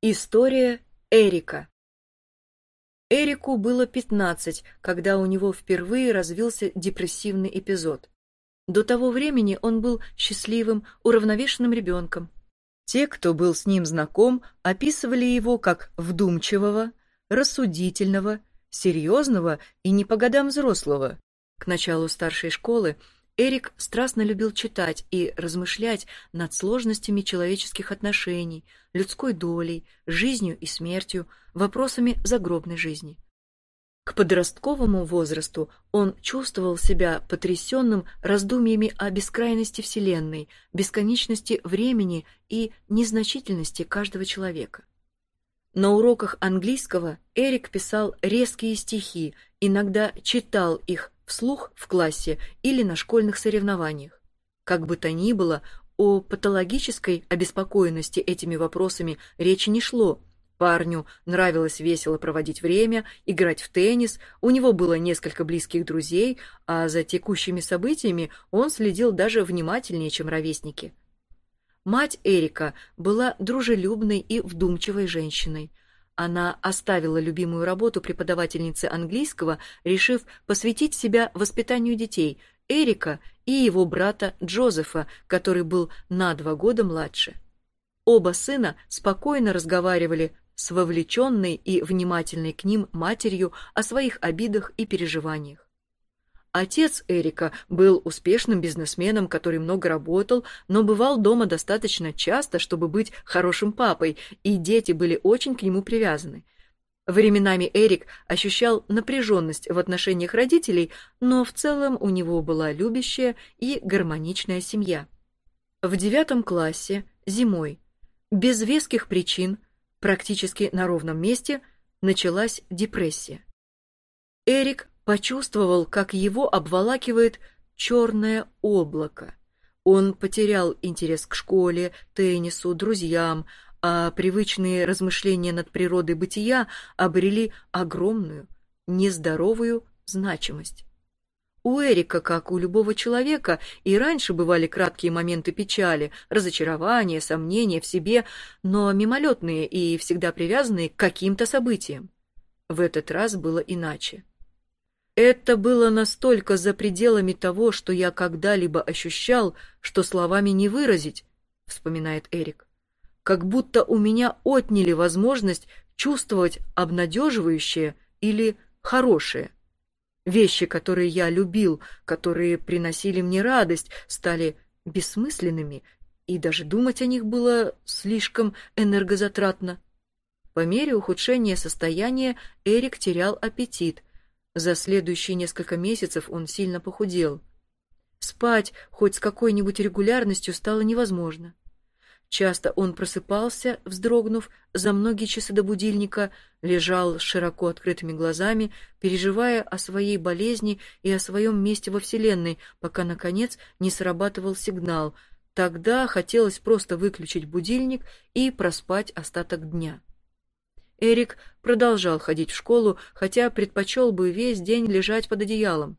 История Эрика Эрику было 15, когда у него впервые развился депрессивный эпизод. До того времени он был счастливым, уравновешенным ребенком. Те, кто был с ним знаком, описывали его как вдумчивого, рассудительного, серьезного и не по годам взрослого. К началу старшей школы Эрик страстно любил читать и размышлять над сложностями человеческих отношений, людской долей, жизнью и смертью, вопросами загробной жизни. К подростковому возрасту он чувствовал себя потрясенным раздумьями о бескрайности Вселенной, бесконечности времени и незначительности каждого человека. На уроках английского Эрик писал резкие стихи, иногда читал их вслух в классе или на школьных соревнованиях. Как бы то ни было, о патологической обеспокоенности этими вопросами речи не шло. Парню нравилось весело проводить время, играть в теннис, у него было несколько близких друзей, а за текущими событиями он следил даже внимательнее, чем ровесники. Мать Эрика была дружелюбной и вдумчивой женщиной. Она оставила любимую работу преподавательницы английского, решив посвятить себя воспитанию детей, Эрика и его брата Джозефа, который был на два года младше. Оба сына спокойно разговаривали с вовлеченной и внимательной к ним матерью о своих обидах и переживаниях. Отец Эрика был успешным бизнесменом, который много работал, но бывал дома достаточно часто, чтобы быть хорошим папой, и дети были очень к нему привязаны. Временами Эрик ощущал напряженность в отношениях родителей, но в целом у него была любящая и гармоничная семья. В девятом классе, зимой, без веских причин, практически на ровном месте, началась депрессия. Эрик почувствовал, как его обволакивает черное облако. Он потерял интерес к школе, теннису, друзьям, а привычные размышления над природой бытия обрели огромную, нездоровую значимость. У Эрика, как у любого человека, и раньше бывали краткие моменты печали, разочарования, сомнения в себе, но мимолетные и всегда привязанные к каким-то событиям. В этот раз было иначе. Это было настолько за пределами того, что я когда-либо ощущал, что словами не выразить, вспоминает Эрик. Как будто у меня отняли возможность чувствовать обнадеживающее или хорошее. Вещи, которые я любил, которые приносили мне радость, стали бессмысленными, и даже думать о них было слишком энергозатратно. По мере ухудшения состояния Эрик терял аппетит, за следующие несколько месяцев он сильно похудел. Спать хоть с какой-нибудь регулярностью стало невозможно. Часто он просыпался, вздрогнув за многие часы до будильника, лежал с широко открытыми глазами, переживая о своей болезни и о своем месте во Вселенной, пока, наконец, не срабатывал сигнал. Тогда хотелось просто выключить будильник и проспать остаток дня. Эрик продолжал ходить в школу, хотя предпочел бы весь день лежать под одеялом.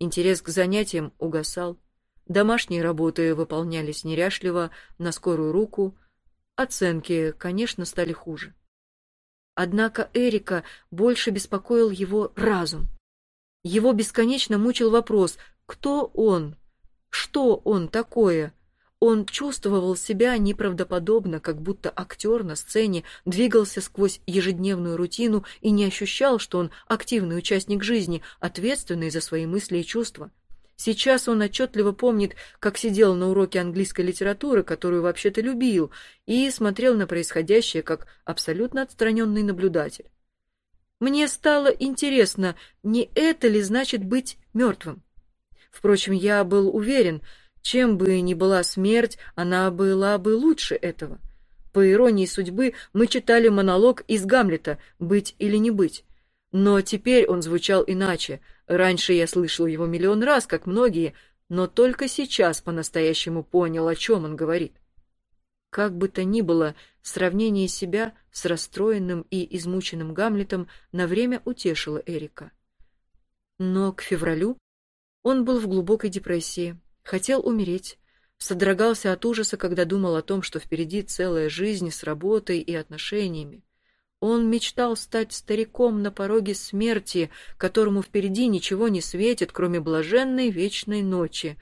Интерес к занятиям угасал. Домашние работы выполнялись неряшливо, на скорую руку. Оценки, конечно, стали хуже. Однако Эрика больше беспокоил его разум. Его бесконечно мучил вопрос, кто он, что он такое, он чувствовал себя неправдоподобно, как будто актер на сцене двигался сквозь ежедневную рутину и не ощущал, что он активный участник жизни, ответственный за свои мысли и чувства. Сейчас он отчетливо помнит, как сидел на уроке английской литературы, которую вообще-то любил, и смотрел на происходящее как абсолютно отстраненный наблюдатель. Мне стало интересно, не это ли значит быть мертвым? Впрочем, я был уверен, чем бы ни была смерть, она была бы лучше этого. По иронии судьбы, мы читали монолог из Гамлета «Быть или не быть». Но теперь он звучал иначе. Раньше я слышал его миллион раз, как многие, но только сейчас по-настоящему понял, о чем он говорит. Как бы то ни было, сравнение себя с расстроенным и измученным Гамлетом на время утешило Эрика. Но к февралю он был в глубокой депрессии, хотел умереть, содрогался от ужаса, когда думал о том, что впереди целая жизнь с работой и отношениями. Он мечтал стать стариком на пороге смерти, которому впереди ничего не светит, кроме блаженной вечной ночи.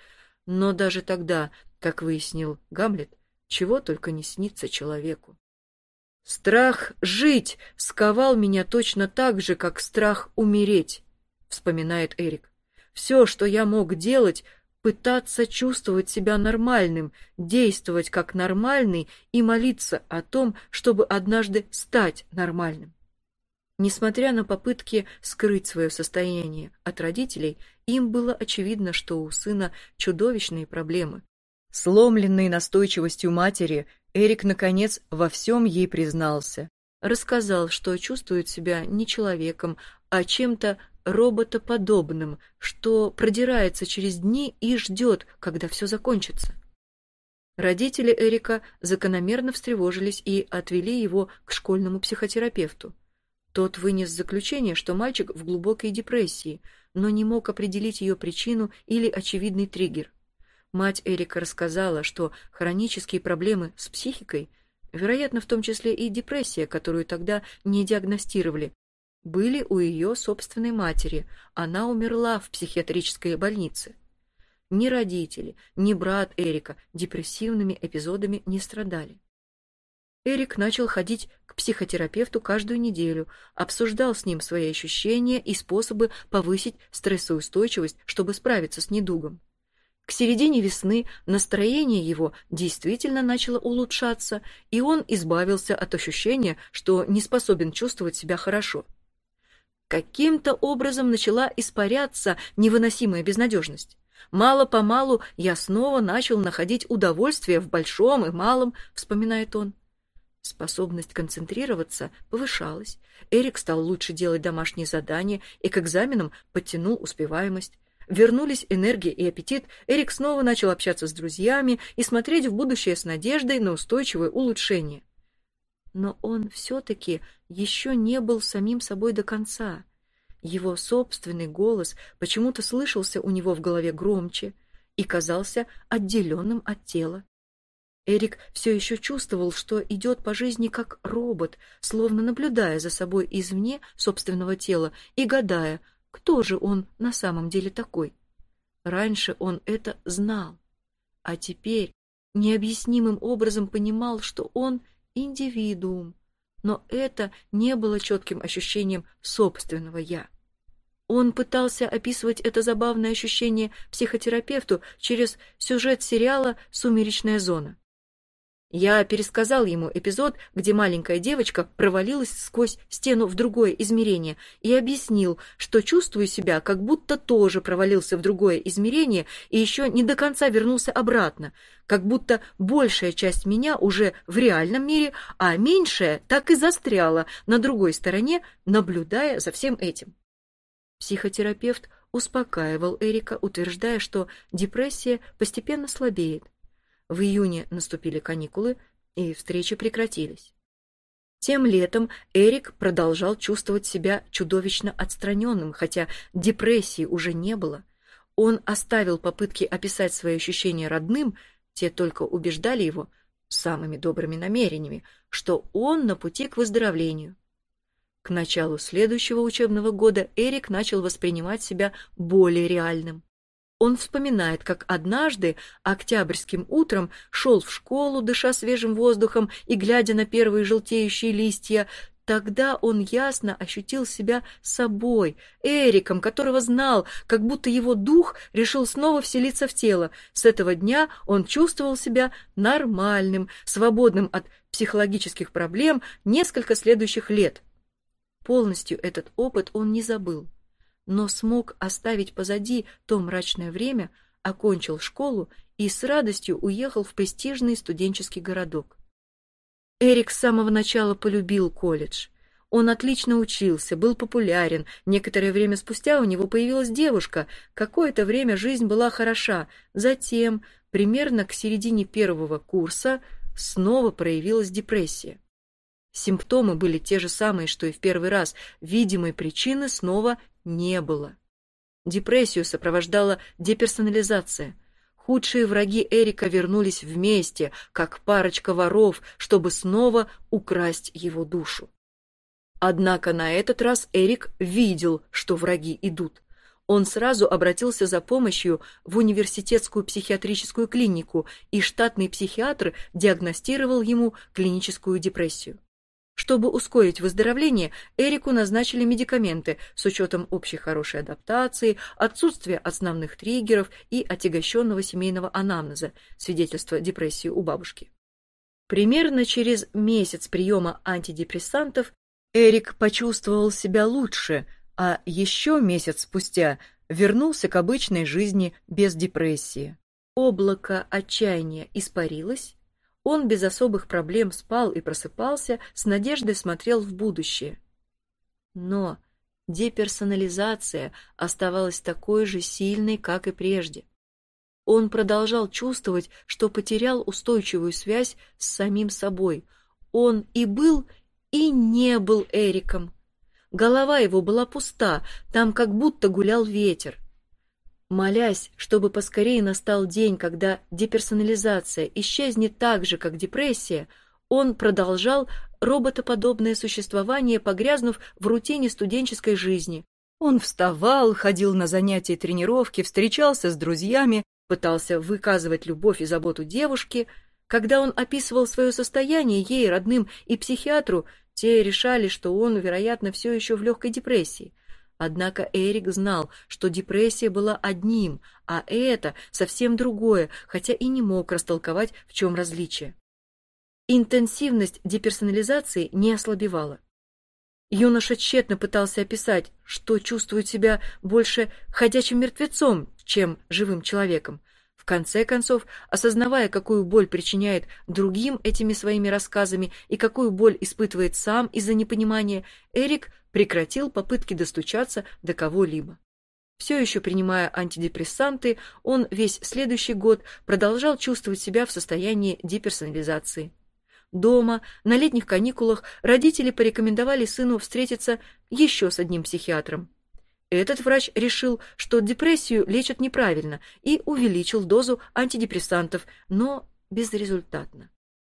Но даже тогда, как выяснил Гамлет, чего только не снится человеку. Страх жить сковал меня точно так же, как страх умереть, вспоминает Эрик. Все, что я мог делать, пытаться чувствовать себя нормальным, действовать как нормальный и молиться о том, чтобы однажды стать нормальным. Несмотря на попытки скрыть свое состояние от родителей, им было очевидно, что у сына чудовищные проблемы. Сломленный настойчивостью матери, Эрик, наконец, во всем ей признался. Рассказал, что чувствует себя не человеком, а чем-то роботоподобным, что продирается через дни и ждет, когда все закончится. Родители Эрика закономерно встревожились и отвели его к школьному психотерапевту. Тот вынес заключение, что мальчик в глубокой депрессии, но не мог определить ее причину или очевидный триггер. Мать Эрика рассказала, что хронические проблемы с психикой, вероятно, в том числе и депрессия, которую тогда не диагностировали, были у ее собственной матери. Она умерла в психиатрической больнице. Ни родители, ни брат Эрика депрессивными эпизодами не страдали. Эрик начал ходить к психотерапевту каждую неделю, обсуждал с ним свои ощущения и способы повысить стрессоустойчивость, чтобы справиться с недугом. К середине весны настроение его действительно начало улучшаться, и он избавился от ощущения, что не способен чувствовать себя хорошо. Каким-то образом начала испаряться невыносимая безнадежность. Мало-помалу я снова начал находить удовольствие в большом и малом, вспоминает он. Способность концентрироваться повышалась. Эрик стал лучше делать домашние задания и к экзаменам подтянул успеваемость. Вернулись энергия и аппетит, Эрик снова начал общаться с друзьями и смотреть в будущее с надеждой на устойчивое улучшение но он все-таки еще не был самим собой до конца. Его собственный голос почему-то слышался у него в голове громче и казался отделенным от тела. Эрик все еще чувствовал, что идет по жизни как робот, словно наблюдая за собой извне собственного тела и гадая, кто же он на самом деле такой. Раньше он это знал, а теперь необъяснимым образом понимал, что он — индивидуум, но это не было четким ощущением собственного «я». Он пытался описывать это забавное ощущение психотерапевту через сюжет сериала «Сумеречная зона». Я пересказал ему эпизод, где маленькая девочка провалилась сквозь стену в другое измерение и объяснил, что чувствую себя, как будто тоже провалился в другое измерение и еще не до конца вернулся обратно, как будто большая часть меня уже в реальном мире, а меньшая так и застряла на другой стороне, наблюдая за всем этим. Психотерапевт успокаивал Эрика, утверждая, что депрессия постепенно слабеет, в июне наступили каникулы, и встречи прекратились. Тем летом Эрик продолжал чувствовать себя чудовищно отстраненным, хотя депрессии уже не было. Он оставил попытки описать свои ощущения родным, те только убеждали его самыми добрыми намерениями, что он на пути к выздоровлению. К началу следующего учебного года Эрик начал воспринимать себя более реальным. Он вспоминает, как однажды октябрьским утром шел в школу, дыша свежим воздухом и глядя на первые желтеющие листья. Тогда он ясно ощутил себя собой, Эриком, которого знал, как будто его дух решил снова вселиться в тело. С этого дня он чувствовал себя нормальным, свободным от психологических проблем несколько следующих лет. Полностью этот опыт он не забыл но смог оставить позади то мрачное время, окончил школу и с радостью уехал в престижный студенческий городок. Эрик с самого начала полюбил колледж. Он отлично учился, был популярен. Некоторое время спустя у него появилась девушка. Какое-то время жизнь была хороша. Затем, примерно к середине первого курса, снова проявилась депрессия. Симптомы были те же самые, что и в первый раз. Видимой причины снова не было. Депрессию сопровождала деперсонализация. Худшие враги Эрика вернулись вместе, как парочка воров, чтобы снова украсть его душу. Однако на этот раз Эрик видел, что враги идут. Он сразу обратился за помощью в университетскую психиатрическую клинику, и штатный психиатр диагностировал ему клиническую депрессию. Чтобы ускорить выздоровление, Эрику назначили медикаменты с учетом общей хорошей адаптации, отсутствия основных триггеров и отягощенного семейного анамнеза, свидетельства депрессии у бабушки. Примерно через месяц приема антидепрессантов Эрик почувствовал себя лучше, а еще месяц спустя вернулся к обычной жизни без депрессии. Облако отчаяния испарилось, он без особых проблем спал и просыпался, с надеждой смотрел в будущее. Но деперсонализация оставалась такой же сильной, как и прежде. Он продолжал чувствовать, что потерял устойчивую связь с самим собой. Он и был, и не был Эриком. Голова его была пуста, там как будто гулял ветер. Молясь, чтобы поскорее настал день, когда деперсонализация исчезнет так же, как депрессия, он продолжал роботоподобное существование, погрязнув в рутине студенческой жизни. Он вставал, ходил на занятия и тренировки, встречался с друзьями, пытался выказывать любовь и заботу девушке. Когда он описывал свое состояние ей, родным и психиатру, те решали, что он, вероятно, все еще в легкой депрессии – Однако Эрик знал, что депрессия была одним, а это совсем другое, хотя и не мог растолковать, в чем различие. Интенсивность деперсонализации не ослабевала. Юноша тщетно пытался описать, что чувствует себя больше ходячим мертвецом, чем живым человеком. В конце концов, осознавая, какую боль причиняет другим этими своими рассказами и какую боль испытывает сам из-за непонимания, Эрик прекратил попытки достучаться до кого-либо. Все еще принимая антидепрессанты, он весь следующий год продолжал чувствовать себя в состоянии деперсонализации. Дома, на летних каникулах, родители порекомендовали сыну встретиться еще с одним психиатром. Этот врач решил, что депрессию лечат неправильно и увеличил дозу антидепрессантов, но безрезультатно.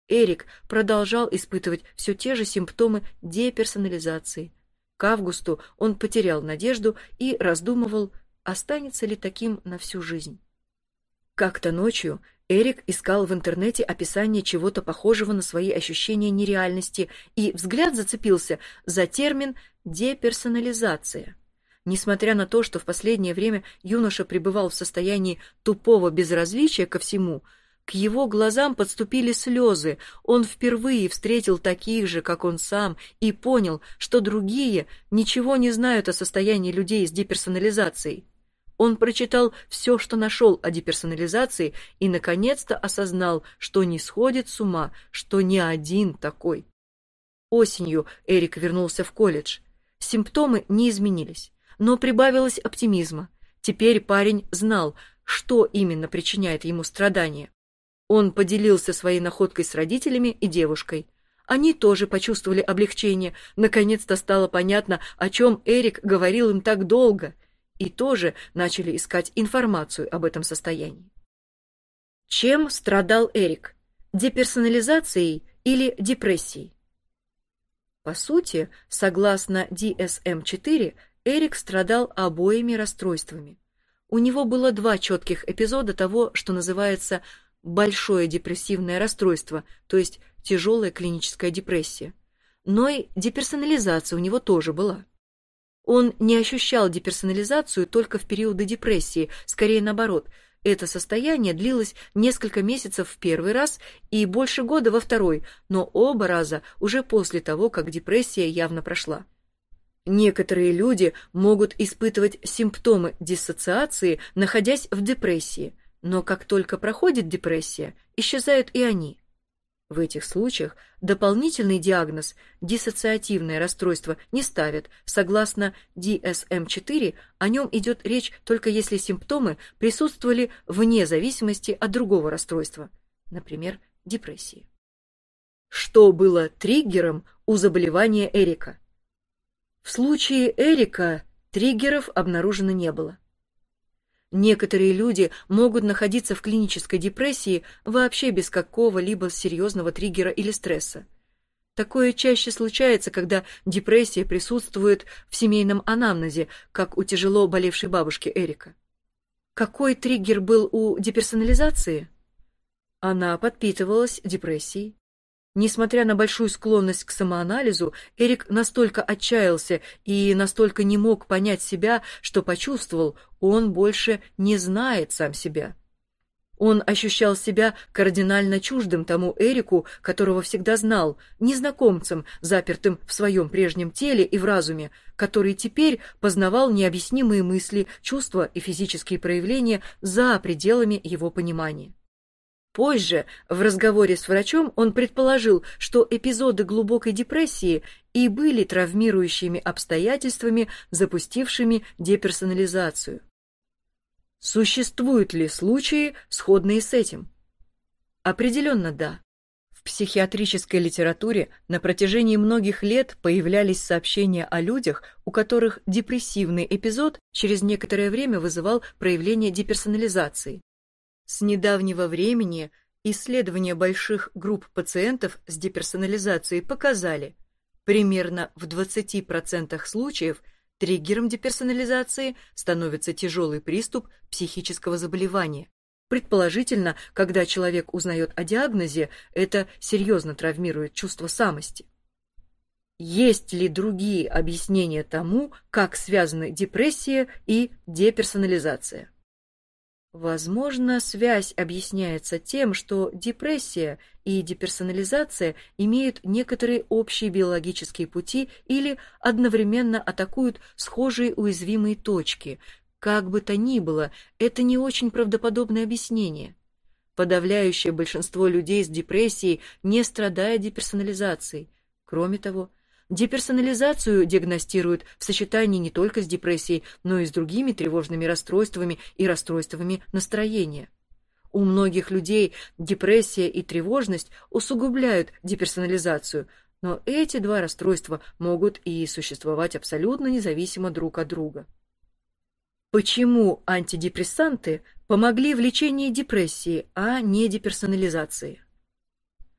Эрик продолжал испытывать все те же симптомы деперсонализации. К августу он потерял надежду и раздумывал, останется ли таким на всю жизнь. Как-то ночью Эрик искал в интернете описание чего-то похожего на свои ощущения нереальности, и взгляд зацепился за термин «деперсонализация». Несмотря на то, что в последнее время юноша пребывал в состоянии тупого безразличия ко всему, к его глазам подступили слезы. Он впервые встретил таких же, как он сам, и понял, что другие ничего не знают о состоянии людей с деперсонализацией. Он прочитал все, что нашел о деперсонализации, и, наконец-то, осознал, что не сходит с ума, что не один такой. Осенью Эрик вернулся в колледж. Симптомы не изменились, но прибавилось оптимизма. Теперь парень знал, что именно причиняет ему страдания. Он поделился своей находкой с родителями и девушкой. Они тоже почувствовали облегчение. Наконец-то стало понятно, о чем Эрик говорил им так долго, и тоже начали искать информацию об этом состоянии. Чем страдал Эрик? Деперсонализацией или депрессией? По сути, согласно DSM-4, Эрик страдал обоими расстройствами. У него было два четких эпизода того, что называется большое депрессивное расстройство, то есть тяжелая клиническая депрессия. Но и деперсонализация у него тоже была. Он не ощущал деперсонализацию только в периоды депрессии, скорее наоборот. Это состояние длилось несколько месяцев в первый раз и больше года во второй, но оба раза уже после того, как депрессия явно прошла. Некоторые люди могут испытывать симптомы диссоциации, находясь в депрессии – но как только проходит депрессия, исчезают и они. В этих случаях дополнительный диагноз диссоциативное расстройство не ставят. Согласно DSM-4, о нем идет речь только если симптомы присутствовали вне зависимости от другого расстройства, например, депрессии. Что было триггером у заболевания Эрика? В случае Эрика триггеров обнаружено не было. Некоторые люди могут находиться в клинической депрессии вообще без какого-либо серьезного триггера или стресса. Такое чаще случается, когда депрессия присутствует в семейном анамнезе, как у тяжело болевшей бабушки Эрика. Какой триггер был у деперсонализации? Она подпитывалась депрессией. Несмотря на большую склонность к самоанализу, Эрик настолько отчаялся и настолько не мог понять себя, что почувствовал, он больше не знает сам себя. Он ощущал себя кардинально чуждым тому Эрику, которого всегда знал, незнакомцем, запертым в своем прежнем теле и в разуме, который теперь познавал необъяснимые мысли, чувства и физические проявления за пределами его понимания. Позже, в разговоре с врачом, он предположил, что эпизоды глубокой депрессии и были травмирующими обстоятельствами, запустившими деперсонализацию. Существуют ли случаи, сходные с этим? Определенно да. В психиатрической литературе на протяжении многих лет появлялись сообщения о людях, у которых депрессивный эпизод через некоторое время вызывал проявление деперсонализации. С недавнего времени исследования больших групп пациентов с деперсонализацией показали, примерно в 20% случаев – Триггером деперсонализации становится тяжелый приступ психического заболевания. Предположительно, когда человек узнает о диагнозе, это серьезно травмирует чувство самости. Есть ли другие объяснения тому, как связаны депрессия и деперсонализация? Возможно, связь объясняется тем, что депрессия и деперсонализация имеют некоторые общие биологические пути или одновременно атакуют схожие уязвимые точки. Как бы то ни было, это не очень правдоподобное объяснение. Подавляющее большинство людей с депрессией не страдает деперсонализацией. Кроме того, Деперсонализацию диагностируют в сочетании не только с депрессией, но и с другими тревожными расстройствами и расстройствами настроения. У многих людей депрессия и тревожность усугубляют деперсонализацию, но эти два расстройства могут и существовать абсолютно независимо друг от друга. Почему антидепрессанты помогли в лечении депрессии, а не деперсонализации?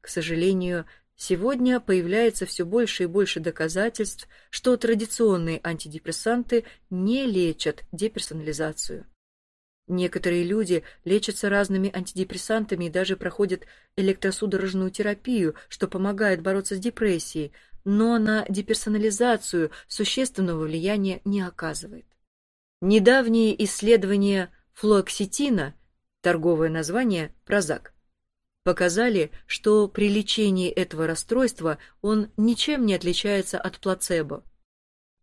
К сожалению, Сегодня появляется все больше и больше доказательств, что традиционные антидепрессанты не лечат деперсонализацию. Некоторые люди лечатся разными антидепрессантами и даже проходят электросудорожную терапию, что помогает бороться с депрессией, но на деперсонализацию существенного влияния не оказывает. Недавние исследования флуоксетина, торговое название Прозак, показали, что при лечении этого расстройства он ничем не отличается от плацебо.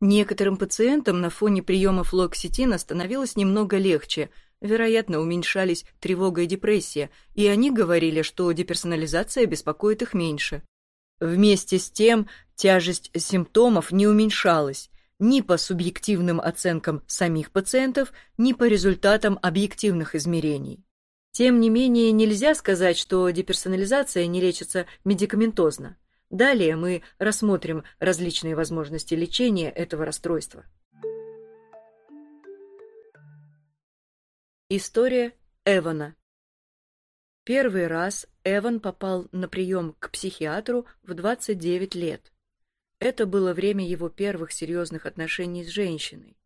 Некоторым пациентам на фоне приема флоксетина становилось немного легче, вероятно, уменьшались тревога и депрессия, и они говорили, что деперсонализация беспокоит их меньше. Вместе с тем тяжесть симптомов не уменьшалась ни по субъективным оценкам самих пациентов, ни по результатам объективных измерений. Тем не менее, нельзя сказать, что деперсонализация не лечится медикаментозно. Далее мы рассмотрим различные возможности лечения этого расстройства. История Эвана Первый раз Эван попал на прием к психиатру в 29 лет. Это было время его первых серьезных отношений с женщиной.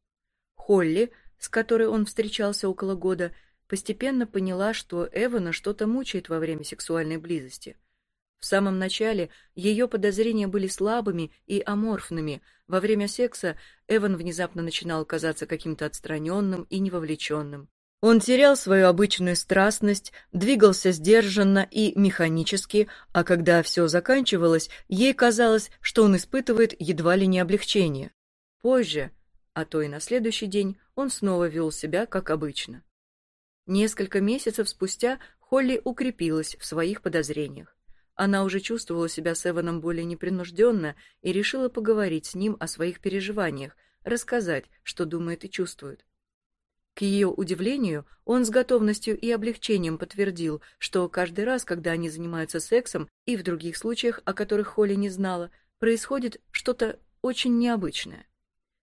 Холли, с которой он встречался около года, постепенно поняла, что Эвана что-то мучает во время сексуальной близости. В самом начале ее подозрения были слабыми и аморфными. Во время секса Эван внезапно начинал казаться каким-то отстраненным и невовлеченным. Он терял свою обычную страстность, двигался сдержанно и механически, а когда все заканчивалось, ей казалось, что он испытывает едва ли не облегчение. Позже, а то и на следующий день, он снова вел себя как обычно. Несколько месяцев спустя Холли укрепилась в своих подозрениях. Она уже чувствовала себя с Эваном более непринужденно и решила поговорить с ним о своих переживаниях, рассказать, что думает и чувствует. К ее удивлению, он с готовностью и облегчением подтвердил, что каждый раз, когда они занимаются сексом, и в других случаях, о которых Холли не знала, происходит что-то очень необычное.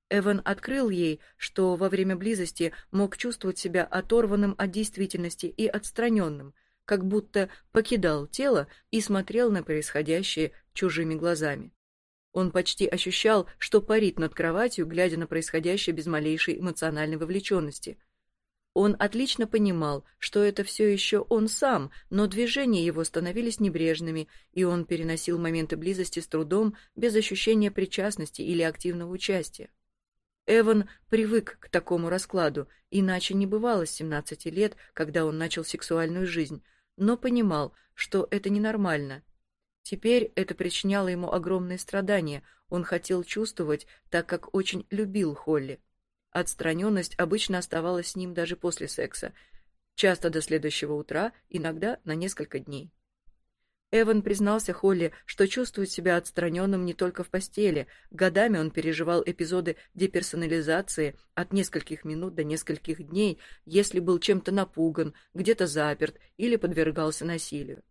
Эван открыл ей, что во время близости мог чувствовать себя оторванным от действительности и отстраненным, как будто покидал тело и смотрел на происходящее чужими глазами. Он почти ощущал, что парит над кроватью, глядя на происходящее без малейшей эмоциональной вовлеченности. Он отлично понимал, что это все еще он сам, но движения его становились небрежными, и он переносил моменты близости с трудом, без ощущения причастности или активного участия. Эван привык к такому раскладу, иначе не бывало с 17 лет, когда он начал сексуальную жизнь, но понимал, что это ненормально. Теперь это причиняло ему огромные страдания, он хотел чувствовать, так как очень любил Холли. Отстраненность обычно оставалась с ним даже после секса, часто до следующего утра, иногда на несколько дней. Эван признался Холли, что чувствует себя отстраненным не только в постели. Годами он переживал эпизоды деперсонализации от нескольких минут до нескольких дней, если был чем-то напуган, где-то заперт или подвергался насилию.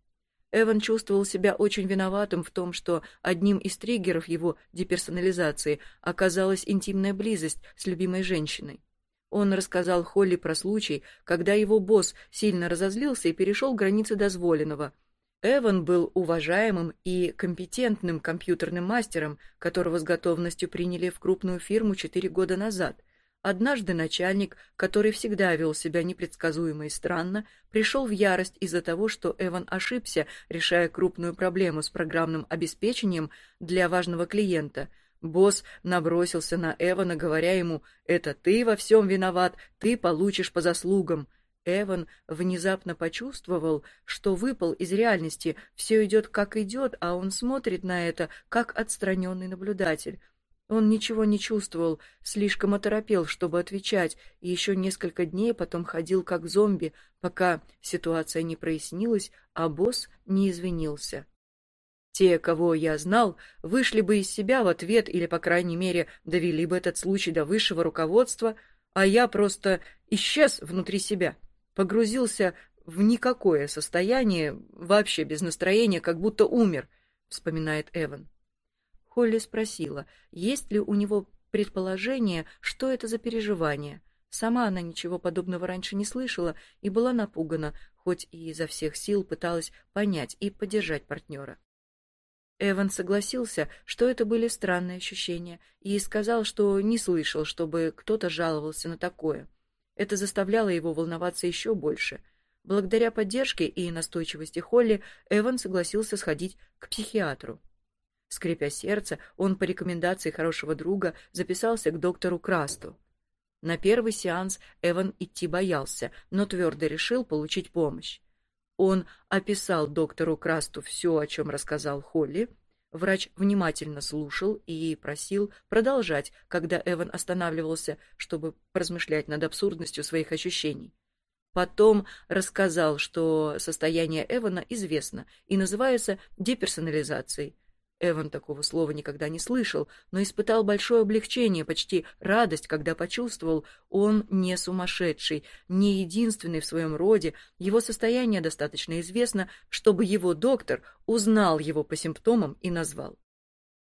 Эван чувствовал себя очень виноватым в том, что одним из триггеров его деперсонализации оказалась интимная близость с любимой женщиной. Он рассказал Холли про случай, когда его босс сильно разозлился и перешел границы дозволенного – Эван был уважаемым и компетентным компьютерным мастером, которого с готовностью приняли в крупную фирму четыре года назад. Однажды начальник, который всегда вел себя непредсказуемо и странно, пришел в ярость из-за того, что Эван ошибся, решая крупную проблему с программным обеспечением для важного клиента. Босс набросился на Эвана, говоря ему «Это ты во всем виноват, ты получишь по заслугам». Эван внезапно почувствовал, что выпал из реальности, все идет как идет, а он смотрит на это, как отстраненный наблюдатель. Он ничего не чувствовал, слишком оторопел, чтобы отвечать, и еще несколько дней потом ходил как зомби, пока ситуация не прояснилась, а босс не извинился. Те, кого я знал, вышли бы из себя в ответ или, по крайней мере, довели бы этот случай до высшего руководства, а я просто исчез внутри себя погрузился в никакое состояние, вообще без настроения, как будто умер, вспоминает Эван. Холли спросила, есть ли у него предположение, что это за переживание. Сама она ничего подобного раньше не слышала и была напугана, хоть и изо всех сил пыталась понять и поддержать партнера. Эван согласился, что это были странные ощущения, и сказал, что не слышал, чтобы кто-то жаловался на такое. Это заставляло его волноваться еще больше. Благодаря поддержке и настойчивости Холли, Эван согласился сходить к психиатру. Скрипя сердце, он по рекомендации хорошего друга записался к доктору Красту. На первый сеанс Эван идти боялся, но твердо решил получить помощь. Он описал доктору Красту все, о чем рассказал Холли, Врач внимательно слушал и просил продолжать, когда Эван останавливался, чтобы поразмышлять над абсурдностью своих ощущений. Потом рассказал, что состояние Эвана известно и называется деперсонализацией – Эван такого слова никогда не слышал, но испытал большое облегчение, почти радость, когда почувствовал, он не сумасшедший, не единственный в своем роде, его состояние достаточно известно, чтобы его доктор узнал его по симптомам и назвал.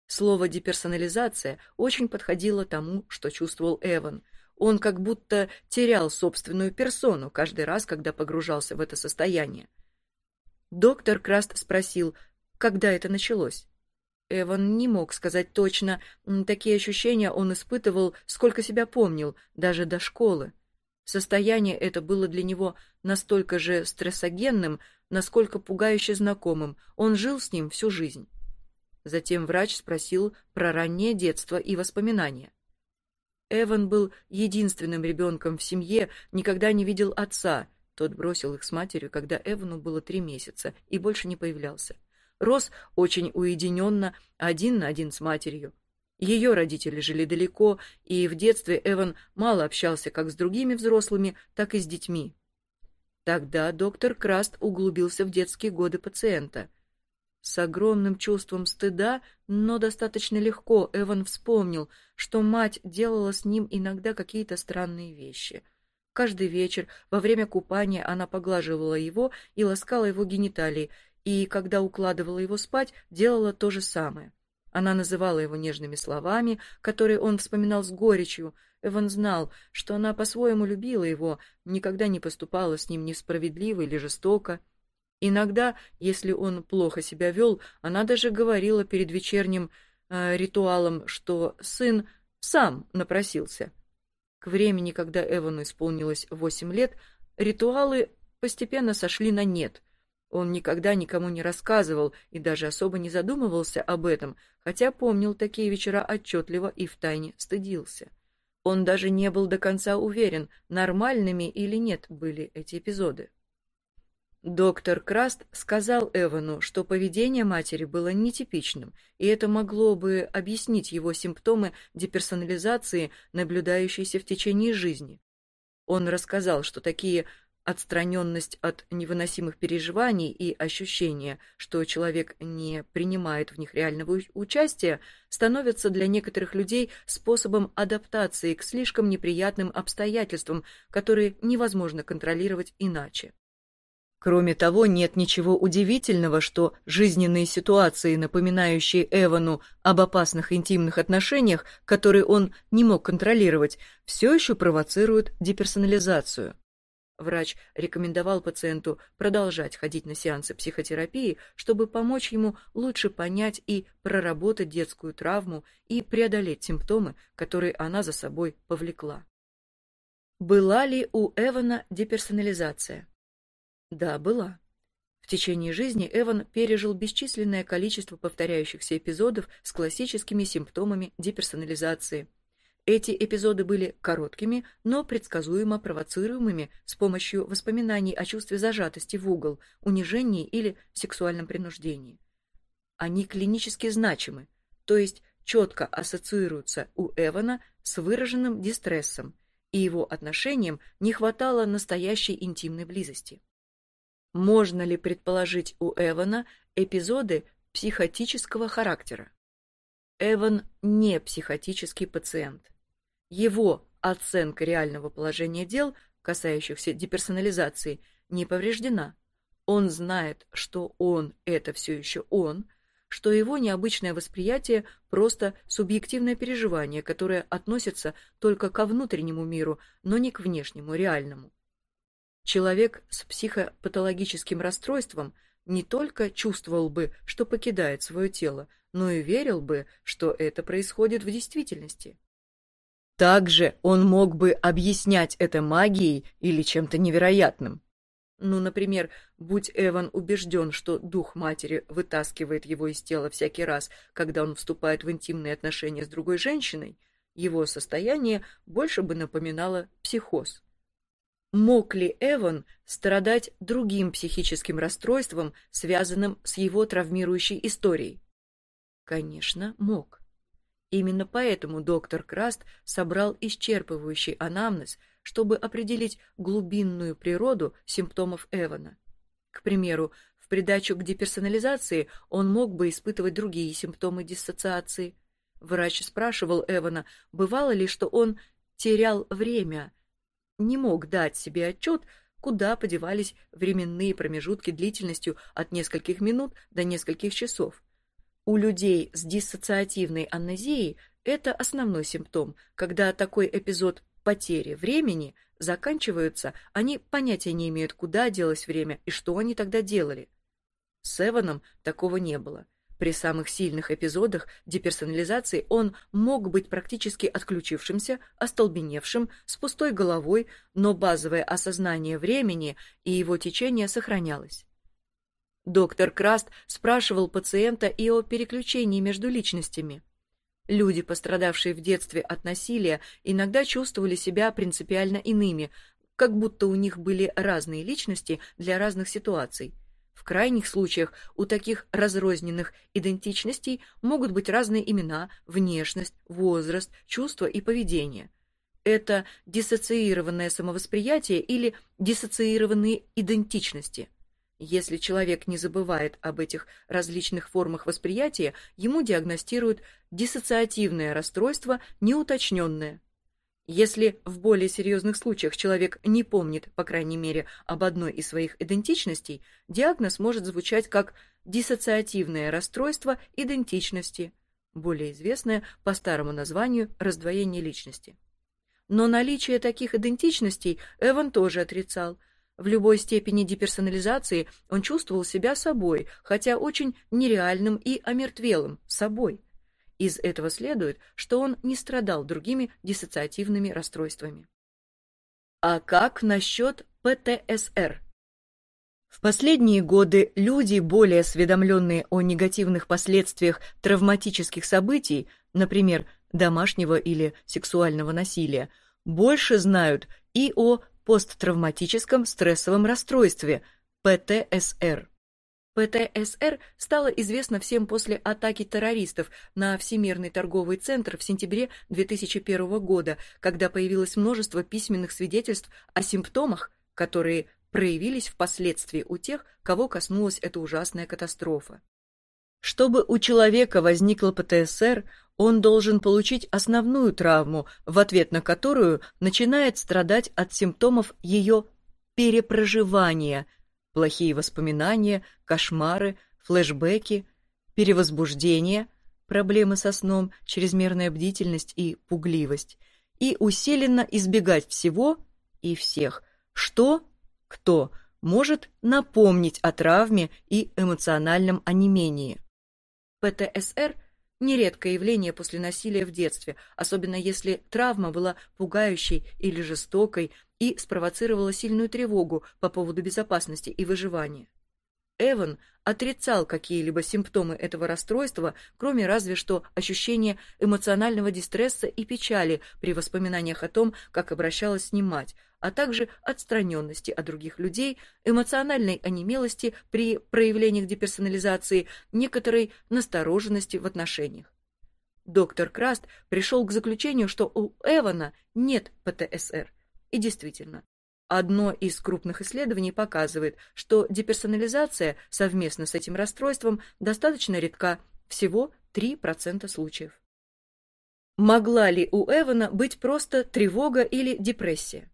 Слово «деперсонализация» очень подходило тому, что чувствовал Эван. Он как будто терял собственную персону каждый раз, когда погружался в это состояние. Доктор Краст спросил, когда это началось. Эван не мог сказать точно. Такие ощущения он испытывал, сколько себя помнил, даже до школы. Состояние это было для него настолько же стрессогенным, насколько пугающе знакомым. Он жил с ним всю жизнь. Затем врач спросил про раннее детство и воспоминания. Эван был единственным ребенком в семье, никогда не видел отца. Тот бросил их с матерью, когда Эвану было три месяца, и больше не появлялся рос очень уединенно, один на один с матерью. Ее родители жили далеко, и в детстве Эван мало общался как с другими взрослыми, так и с детьми. Тогда доктор Краст углубился в детские годы пациента. С огромным чувством стыда, но достаточно легко Эван вспомнил, что мать делала с ним иногда какие-то странные вещи. Каждый вечер во время купания она поглаживала его и ласкала его гениталии, и, когда укладывала его спать, делала то же самое. Она называла его нежными словами, которые он вспоминал с горечью. Эван знал, что она по-своему любила его, никогда не поступала с ним несправедливо или жестоко. Иногда, если он плохо себя вел, она даже говорила перед вечерним э, ритуалом, что сын сам напросился. К времени, когда Эвану исполнилось восемь лет, ритуалы постепенно сошли на нет — он никогда никому не рассказывал и даже особо не задумывался об этом, хотя помнил такие вечера отчетливо и втайне стыдился. Он даже не был до конца уверен, нормальными или нет были эти эпизоды. Доктор Краст сказал Эвану, что поведение матери было нетипичным, и это могло бы объяснить его симптомы деперсонализации, наблюдающиеся в течение жизни. Он рассказал, что такие отстраненность от невыносимых переживаний и ощущение, что человек не принимает в них реального участия, становятся для некоторых людей способом адаптации к слишком неприятным обстоятельствам, которые невозможно контролировать иначе. Кроме того, нет ничего удивительного, что жизненные ситуации, напоминающие Эвану об опасных интимных отношениях, которые он не мог контролировать, все еще провоцируют деперсонализацию. Врач рекомендовал пациенту продолжать ходить на сеансы психотерапии, чтобы помочь ему лучше понять и проработать детскую травму и преодолеть симптомы, которые она за собой повлекла. Была ли у Эвана деперсонализация? Да, была. В течение жизни Эван пережил бесчисленное количество повторяющихся эпизодов с классическими симптомами деперсонализации – эти эпизоды были короткими, но предсказуемо провоцируемыми с помощью воспоминаний о чувстве зажатости в угол, унижении или сексуальном принуждении. Они клинически значимы, то есть четко ассоциируются у Эвана с выраженным дистрессом, и его отношениям не хватало настоящей интимной близости. Можно ли предположить у Эвана эпизоды психотического характера? Эван не психотический пациент. Его оценка реального положения дел, касающихся деперсонализации, не повреждена. Он знает, что он — это все еще он, что его необычное восприятие — просто субъективное переживание, которое относится только ко внутреннему миру, но не к внешнему, реальному. Человек с психопатологическим расстройством не только чувствовал бы, что покидает свое тело, но и верил бы, что это происходит в действительности. Также он мог бы объяснять это магией или чем-то невероятным. Ну, например, будь Эван убежден, что дух матери вытаскивает его из тела всякий раз, когда он вступает в интимные отношения с другой женщиной, его состояние больше бы напоминало психоз. Мог ли Эван страдать другим психическим расстройством, связанным с его травмирующей историей? Конечно, мог. Именно поэтому доктор Краст собрал исчерпывающий анамнез, чтобы определить глубинную природу симптомов Эвана. К примеру, в придачу к деперсонализации он мог бы испытывать другие симптомы диссоциации. Врач спрашивал Эвана, бывало ли, что он терял время, не мог дать себе отчет, куда подевались временные промежутки длительностью от нескольких минут до нескольких часов. У людей с диссоциативной амнезией это основной симптом, когда такой эпизод потери времени заканчивается, они понятия не имеют, куда делось время и что они тогда делали. С Эваном такого не было. При самых сильных эпизодах деперсонализации он мог быть практически отключившимся, остолбеневшим, с пустой головой, но базовое осознание времени и его течение сохранялось. Доктор Краст спрашивал пациента и о переключении между личностями. Люди, пострадавшие в детстве от насилия, иногда чувствовали себя принципиально иными, как будто у них были разные личности для разных ситуаций. В крайних случаях у таких разрозненных идентичностей могут быть разные имена, внешность, возраст, чувства и поведение. Это диссоциированное самовосприятие или диссоциированные идентичности – если человек не забывает об этих различных формах восприятия, ему диагностируют диссоциативное расстройство неуточненное. Если в более серьезных случаях человек не помнит, по крайней мере, об одной из своих идентичностей, диагноз может звучать как диссоциативное расстройство идентичности. более известное по старому названию раздвоение личности. Но наличие таких идентичностей Эван тоже отрицал. В любой степени деперсонализации он чувствовал себя собой, хотя очень нереальным и омертвелым собой. Из этого следует, что он не страдал другими диссоциативными расстройствами. А как насчет ПТСР? В последние годы люди, более осведомленные о негативных последствиях травматических событий, например, домашнего или сексуального насилия, больше знают и о посттравматическом стрессовом расстройстве ПТСР. ПТСР стало известно всем после атаки террористов на Всемирный торговый центр в сентябре 2001 года, когда появилось множество письменных свидетельств о симптомах, которые проявились впоследствии у тех, кого коснулась эта ужасная катастрофа. Чтобы у человека возникла ПТСР, он должен получить основную травму, в ответ на которую начинает страдать от симптомов ее перепроживания, плохие воспоминания, кошмары, флешбеки, перевозбуждение, проблемы со сном, чрезмерная бдительность и пугливость, и усиленно избегать всего и всех, что кто может напомнить о травме и эмоциональном онемении. ПТСР – нередкое явление после насилия в детстве, особенно если травма была пугающей или жестокой и спровоцировала сильную тревогу по поводу безопасности и выживания. Эван отрицал какие-либо симптомы этого расстройства, кроме разве что ощущения эмоционального дистресса и печали при воспоминаниях о том, как обращалась с ним мать, а также отстраненности от других людей, эмоциональной онемелости при проявлениях деперсонализации, некоторой настороженности в отношениях. Доктор Краст пришел к заключению, что у Эвана нет ПТСР. И действительно, одно из крупных исследований показывает, что деперсонализация совместно с этим расстройством достаточно редка, всего 3% случаев. Могла ли у Эвана быть просто тревога или депрессия?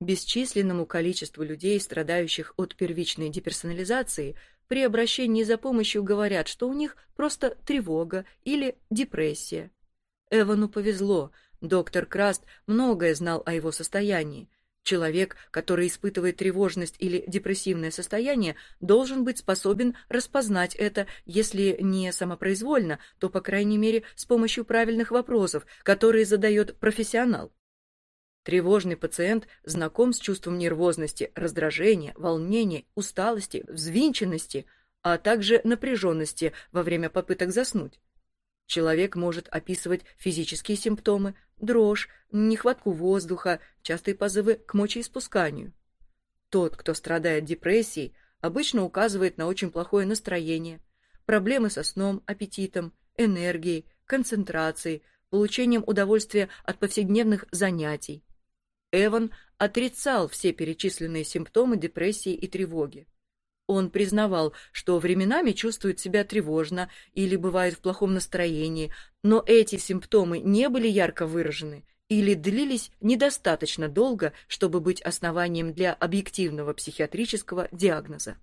Бесчисленному количеству людей, страдающих от первичной деперсонализации, при обращении за помощью говорят, что у них просто тревога или депрессия. Эвану повезло, доктор Краст многое знал о его состоянии. Человек, который испытывает тревожность или депрессивное состояние, должен быть способен распознать это, если не самопроизвольно, то, по крайней мере, с помощью правильных вопросов, которые задает профессионал. Тревожный пациент знаком с чувством нервозности, раздражения, волнения, усталости, взвинченности, а также напряженности во время попыток заснуть. Человек может описывать физические симптомы, дрожь, нехватку воздуха, частые позывы к мочеиспусканию. Тот, кто страдает депрессией, обычно указывает на очень плохое настроение, проблемы со сном, аппетитом, энергией, концентрацией, получением удовольствия от повседневных занятий. Эван отрицал все перечисленные симптомы депрессии и тревоги. Он признавал, что временами чувствует себя тревожно или бывает в плохом настроении, но эти симптомы не были ярко выражены или длились недостаточно долго, чтобы быть основанием для объективного психиатрического диагноза.